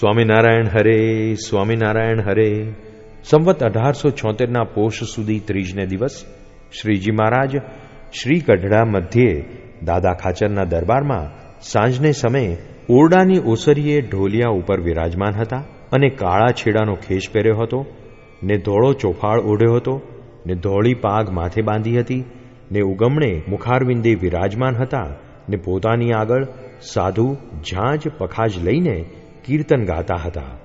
સ્વામિનારાયણ હરે સ્વામિનારાયણ હરે. સંવત અઢારસો છોતેરના પોષ સુધી ત્રીજને દિવસ શ્રીજી મહારાજ શ્રી કઢડા મધ્યે દાદા ખાચરના દરબારમાં સાંજને સમયે ઓરડાની ઓસરીએ ઢોલિયા ઉપર વિરાજમાન હતા અને કાળા છેડાનો ખેસ પહેર્યો હતો, ને ધોળો ચોફાળ ઓઢ્યો હતો, ને ધોળી પાગ માથે બાંધી હતી, ને ઉગમણે મુખારવિંદે વિરાજમાન હતા, ને પોતાની આગળ સાધુ ઝાંજ પખાજ લઈને કીર્તન ગાતા હતા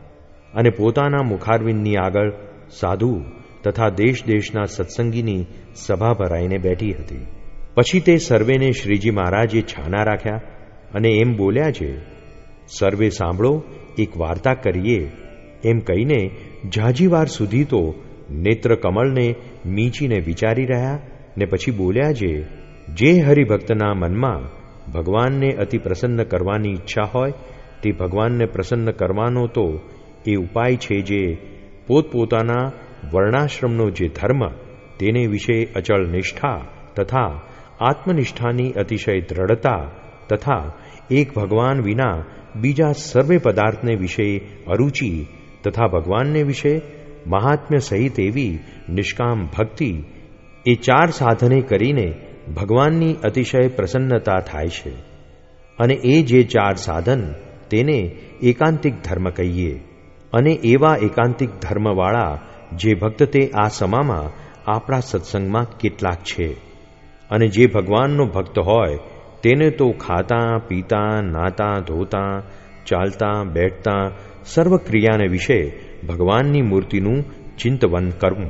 અને પોતાના મુખારવિંદની આગળ સાધુ તથા દેશ દેશના સત્સંગીની સભા ભરાઈને બેઠી હતી. પછી તે સર્વેને શ્રીજી મહારાજે છાના રાખ્યા અને એમ બોલ્યા છે, સર્વે સાંભળો, એક વાર્તા કરીએ. એમ કહીને જાજીવાર સુધી તો નેત્ર કમળને મીચીને વિચારી રહ્યા ને પછી બોલ્યા છે, જે હરિભક્તના મનમાં ભગવાનને અતિ પ્રસન્ન કરવાની ઈચ્છા હોય તે ભગવાનને પ્રસન્ન કરવાનો તો એ ઉપાય છે જે પોતપોતાના વર્ણાશ્રમનો જે ધર્મ, તેને વિશે અચળ નિષ્ઠા તથા આત્મનિષ્ઠાની અતિશય દ્રઢતા તથા એક ભગવાન વિના બીજા સર્વે પદાર્થને વિશે અરુચિ તથા ભગવાનને વિશે મહાત્મ્ય સહિત એવી નિષ્કામ ભક્તિ, એ ચાર સાધને કરીને ભગવાનની અતિશય પ્રસન્નતા થાય છે. અને એ જે ચાર સાધન તેને એકાંતિક ધર્મ કહીએ અને એવા એકાંતિક ધર્મવાળા જે ભક્ત તે આ સમામાં આપણા સત્સંગમાં કેટલાક છે. અને જે ભગવાનનો ભક્ત હોય, તેને તો ખાતા, પીતા, નાતા, ધોતા, ચાલતા, બેઠતા સર્વ ક્રિયાને વિશે ભગવાનની મૂર્તિનું ચિંતવન કરવું.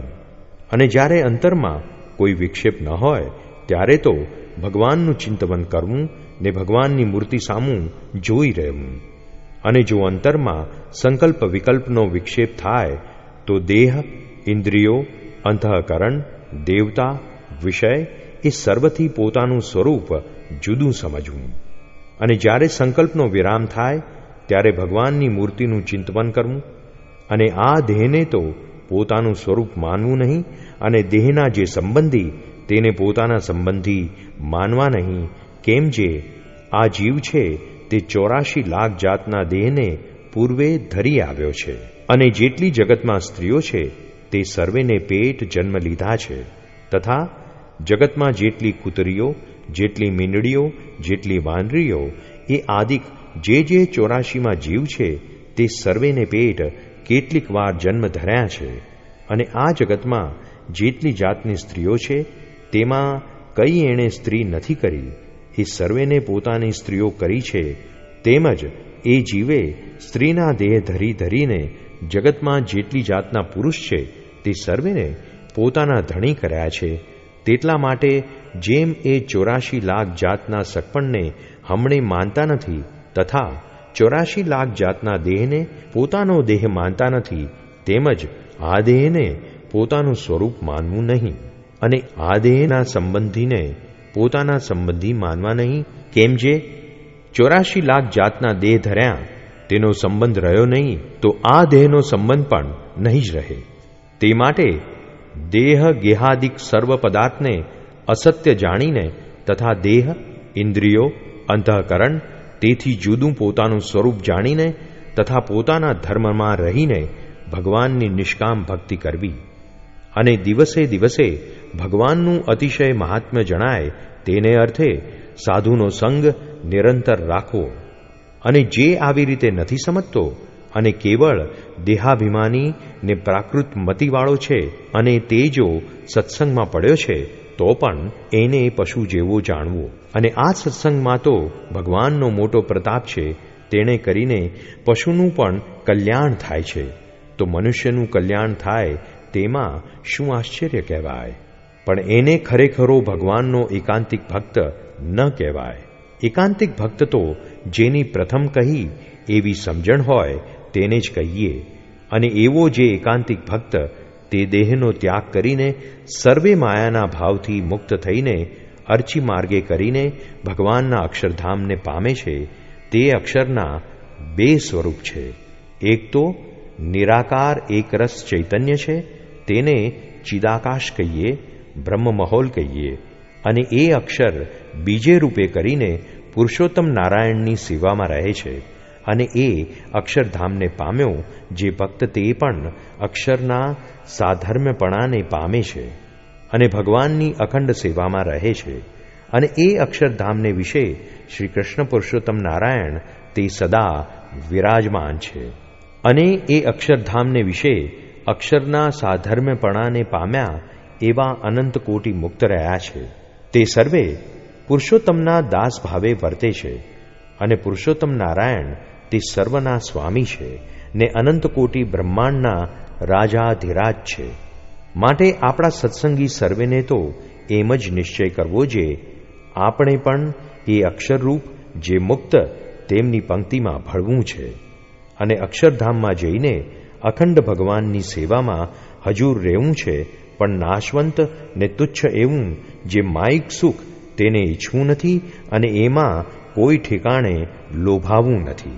અને જ્યારે અંતરમાં કોઈ વિક્ષેપ ન હોય, ત્યારે તો ભગવાનનું ચિંતવન કરવું ને ભગવાનની મૂર્તિ સામું જોઈ રહેવું. અને જો અંતરમાં સંકલ્પ વિકલ્પનો વિક્ષેપ થાય, તો દેહ, ઇન્દ્રિયો, અંતઃકરણ, દેવતા, વિષય એ સર્વથી પોતાનું સ્વરૂપ જુદું સમજવું. અને જ્યારે સંકલ્પનો વિરામ થાય, ત્યારે ભગવાનની મૂર્તિનું ચિંતવન કરવું. અને આ દેહને તો પોતાનું સ્વરૂપ માનવું નહીં, અને દેહના જે સંબંધી તેને પોતાના સંબંધી માનવા નહીં, કેમ જે આ જીવ છે તે ચોરાશી લાખ જાતના દેહને પૂર્વે ધરી આવ્યો છે. અને જેટલી જગતમાં સ્ત્રીઓ છે, તે સર્વેને પેટ જન્મ લીધા છે. તથા જગતમાં જેટલી કૂતરીઓ, જેટલી મીંડળીઓ, જેટલી વાનરીઓ એ આદિક જે જે ચોરાશીમાં જીવ છે, તે સર્વેને પેટ કેટલીક વાર જન્મ ધર્યા છે. અને આ જગતમાં જેટલી જાતની સ્ત્રીઓ છે, તેમાં કઈ એણે સ્ત્રી નથી કરી એ સર્વેને પોતાની સ્ત્રીઓ કરી છે. તેમજ એ જીવે સ્ત્રીના દેહ ધરી ધરીને જગતમાં જેટલી જાતના પુરુષ છે, તે સર્વેને પોતાના ધણી કર્યા છે. તેટલા માટે જેમ એ ચોરાશી લાખ જાતના સગપણને હમણે માનતા નથી, તથા ચોરાશી લાખ જાતના દેહને પોતાનો દેહ માનતા નથી, તેમજ આ દેહને પોતાનું સ્વરૂપ માનવું નહીં. અને આ દેહના સંબંધીને પોતાના સંબંધી માનવા નહીં? કેમ જે? ચોરાશી લાખ જાતના દેહ ધર્યા, તેનો સંબંધ રહ્યો નહીં, તો આ દેહનો સંબંધ પણ નહીં જ રહે. તે માટે દેહ ગેહાદિક સર્વ પદાર્થને અસત્ય જાણીને તથા દેહ, ઇન્દ્રિયો, અંતઃકરણ, તેથી જુદું પોતાનું સ્વરૂપ જાણીને તથા પોતાના ધર્મમાં રહીને ભગવાનની નિષ્કામ ભક્તિ કરવી. અને દિવસે દિવસે ભગવાનનું અતિશય મહાત્મ્ય જણાય, તેને અર્થે સાધુનો સંગ નિરંતર રાખવો. અને જે આવી રીતે નથી સમજતો, અને કેવળ દેહાભિમાની ને પ્રાકૃત મતિવાળો છે, અને તે જો સત્સંગમાં પડ્યો છે, તો પણ એને પશુ જેવો જાણવો. અને આ સત્સંગમાં તો ભગવાનનો મોટો પ્રતાપ છે, તેણે કરીને પશુનું પણ કલ્યાણ થાય છે. તો મનુષ્યનું કલ્યાણ થાય, તેમાં શું આશ્ચર્ય કહેવાય? પણ એને ખરેખરો ભગવાનનો એકાંતિક ભક્ત ન કહેવાય. એકાંતિક ભક્ત તો જેની પ્રથમ કહી એવી સમજણ હોય તેને જ કહીએ. અને એવો જે એકાંતિક ભક્ત તે દેહનો ત્યાગ કરીને સર્વે માયાના ભાવથી મુક્ત થઈને અર્ચી માર્ગે કરીને ભગવાનના અક્ષરધામને પામે છે, તે અક્ષરના બે સ્વરૂપ છે. એક તો નિરાકાર એકરસ ચૈતન્ય છે, તેને ચિદાકાશ કહીએ બ્રહ્મમહોલ કહીએ અને એ અક્ષર બીજે રૂપે કરીને પુરુષોત્તમ નારાયણની સેવામાં રહે છે અને એ અક્ષરધામને પામ્યો જે ભક્ત તે પણ અક્ષરના સાધર્મ્યપણાને પામે છે અને ભગવાનની અખંડ સેવામાં રહે છે અને એ અક્ષરધામને વિશે શ્રી કૃષ્ણ પુરુષોત્તમ નારાયણ તે સદા વિરાજમાન છે. અને એ અક્ષરધામને વિશે અક્ષરના સાધર્મ્યપણાને પામ્યા એવા અનંત કોટી મુક્ત રહ્યા છે. તે સર્વે પુરુષોત્તમના દાસ ભાવે વર્તે છે અને પુરુષોત્તમ નારાયણ તે સર્વના સ્વામી છે ને અનંત કોટી બ્રહ્માંડના રાજાધિરાજ છે. માટે આપણા સત્સંગી સર્વેને તો એમ જ નિશ્ચય કરવો જે આપણે પણ એ અક્ષરરૂપ જે મુક્ત તેમની પંક્તિમાં ભળવું છે અને અક્ષરધામમાં જઈને અખંડ ભગવાનની સેવામાં હજુર રહેવું છે પણ નાશવંત ને તુચ્છ એવું જે માયિક સુખ તેને ઈચ્છવું નથી અને એમાં કોઈ ઠેકાણે લોભાવવું નથી.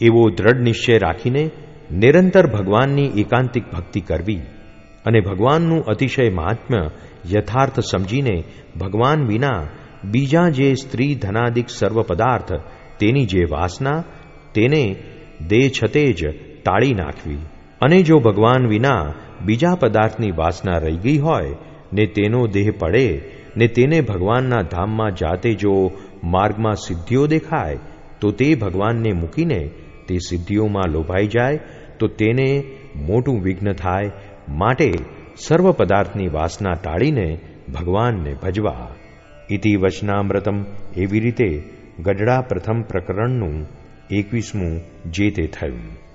એવો દ્રઢ નિશ્ચય રાખીને નિરંતર ભગવાનની એકાંતિક ભક્તિ કરવી અને ભગવાનનું અતિશય મહાત્મ્ય યથાર્થ સમજીને ભગવાન વિના બીજા જે સ્ત્રી ધનાદિક સર્વ પદાર્થ તેની જે વાસના તેને દેહ છતે જ ટાળી નાખવી. અને જો ભગવાન વિના બીજા પદાર્થની વાસના રહી ગઈ હોય, ને તેનો દેહ પડે, ને તેને ભગવાનના ધામમાં જાતે જો માર્ગમાં સિદ્ધિઓ દેખાય, તો તે ભગવાનને મૂકીને તે સિદ્ધિઓમાં લોભાઈ જાય, તો તેને મોટું વિઘ્ન થાય, માટે સર્વ પદાર્થની વાસના ટાળીને ભગવાનને ભજવા. ઇતિ વચનામૃતમ એવી રીતે ગઢડા પ્રથમ પ્રકરણનું એકવીસમું જે તે થયું.